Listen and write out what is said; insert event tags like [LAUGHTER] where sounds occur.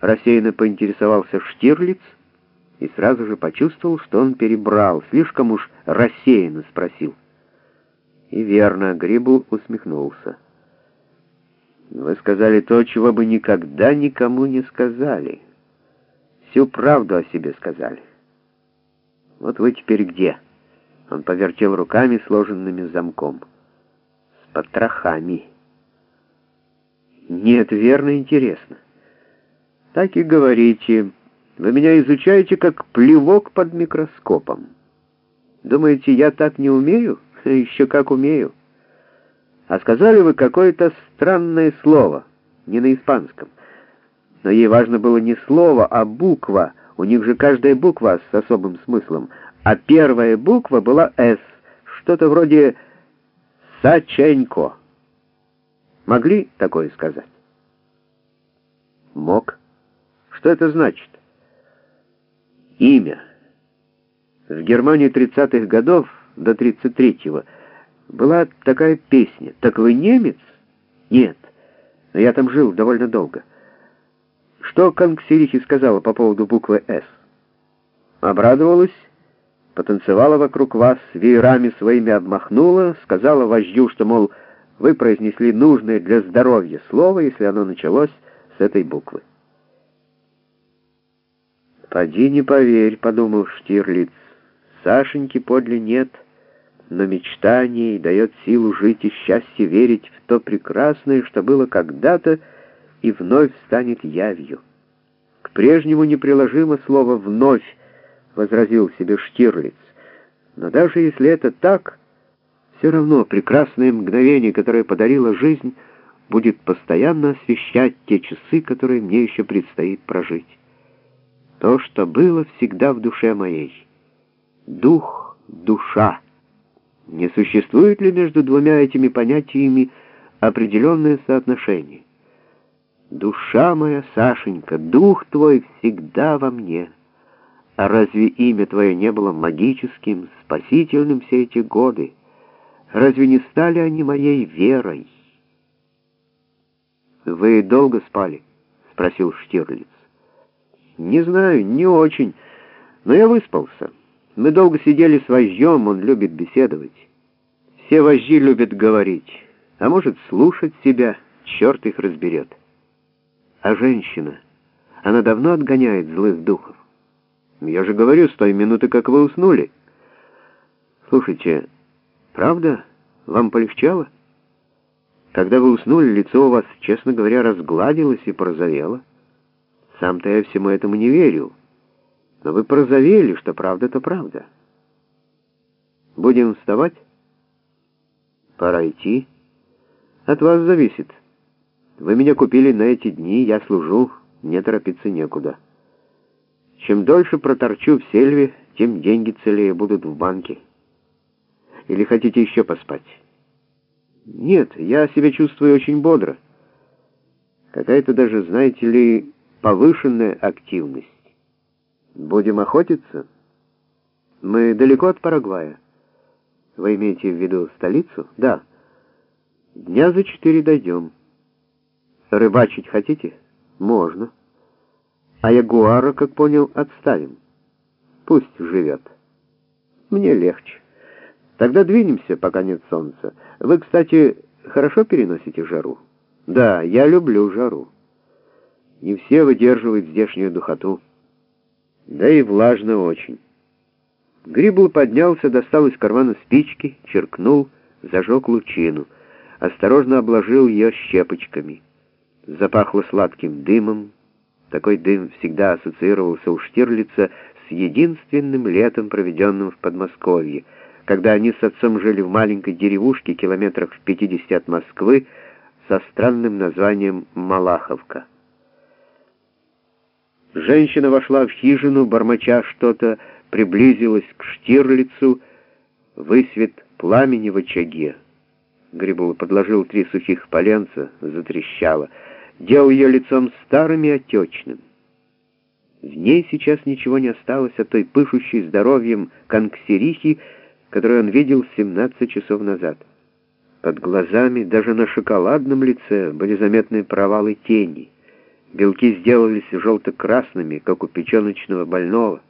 Рассеянно поинтересовался Штирлиц и сразу же почувствовал, что он перебрал, слишком уж рассеянно спросил. И верно, Грибл усмехнулся. Вы сказали то, чего бы никогда никому не сказали. Всю правду о себе сказали. Вот вы теперь где? Он повертел руками, сложенными замком. С потрохами. Нет, верно, интересно. Так и говорите. Вы меня изучаете как плевок под микроскопом. Думаете, я так не умею? [LAUGHS] Еще как умею. А сказали вы какое-то странное слово, не на испанском. Но ей важно было не слово, а буква. У них же каждая буква с особым смыслом. А первая буква была «С», что-то вроде «Саченько». Могли такое сказать? Мог. Что это значит? Имя. В Германии 30-х годов до 33-го была такая песня. «Так вы немец?» «Нет, но я там жил довольно долго». Что Конксирихи сказала по поводу буквы «С»? Обрадовалась, потанцевала вокруг вас, веерами своими обмахнула, сказала вождю, что, мол, вы произнесли нужное для здоровья слово, если оно началось с этой буквы. «Поди не поверь», — подумал Штирлиц, — «Сашеньки подле нет» но мечтание дает силу жить и счастье верить в то прекрасное, что было когда-то и вновь станет явью. К прежнему неприложимо слово «вновь», — возразил себе Штирлиц. Но даже если это так, все равно прекрасное мгновение, которое подарила жизнь, будет постоянно освещать те часы, которые мне еще предстоит прожить. То, что было всегда в душе моей. Дух, душа. Не существует ли между двумя этими понятиями определенное соотношение? Душа моя, Сашенька, дух твой всегда во мне. А разве имя твое не было магическим, спасительным все эти годы? Разве не стали они моей верой? «Вы долго спали?» — спросил Штирлиц. «Не знаю, не очень, но я выспался». Мы долго сидели с вождем, он любит беседовать. Все вожди любят говорить, а может слушать себя, черт их разберет. А женщина, она давно отгоняет злых духов. Я же говорю, с той минуты, как вы уснули. Слушайте, правда, вам полегчало? Когда вы уснули, лицо у вас, честно говоря, разгладилось и порозовело. Сам-то я всему этому не верю. Но вы прозовели, что правда, то правда. Будем вставать? Пора идти. От вас зависит. Вы меня купили на эти дни, я служу, мне торопиться некуда. Чем дольше проторчу в сельве, тем деньги целее будут в банке. Или хотите еще поспать? Нет, я себя чувствую очень бодро. Какая-то даже, знаете ли, повышенная активность. Будем охотиться? Мы далеко от Парагвая. Вы имеете в виду столицу? Да. Дня за четыре дойдем. Рыбачить хотите? Можно. А ягуара, как понял, отставим. Пусть живет. Мне легче. Тогда двинемся, пока нет солнца. Вы, кстати, хорошо переносите жару? Да, я люблю жару. Не все выдерживают здешнюю духоту да и влажно очень. Грибл поднялся, достал из кармана спички, черкнул, зажег лучину, осторожно обложил ее щепочками. Запахло сладким дымом. Такой дым всегда ассоциировался у Штирлица с единственным летом, проведенным в Подмосковье, когда они с отцом жили в маленькой деревушке километрах в 50 от Москвы со странным названием Малаховка. Женщина вошла в хижину, бормоча что-то, приблизилась к Штирлицу, высвет пламени в очаге. Грибул подложил три сухих поленца, затрещало, делал ее лицом старым и отечным. В ней сейчас ничего не осталось от той пышущей здоровьем конксерихи, которую он видел 17 часов назад. Под глазами, даже на шоколадном лице, были заметны провалы тени — Белки сделались желто-красными, как у печеночного больного.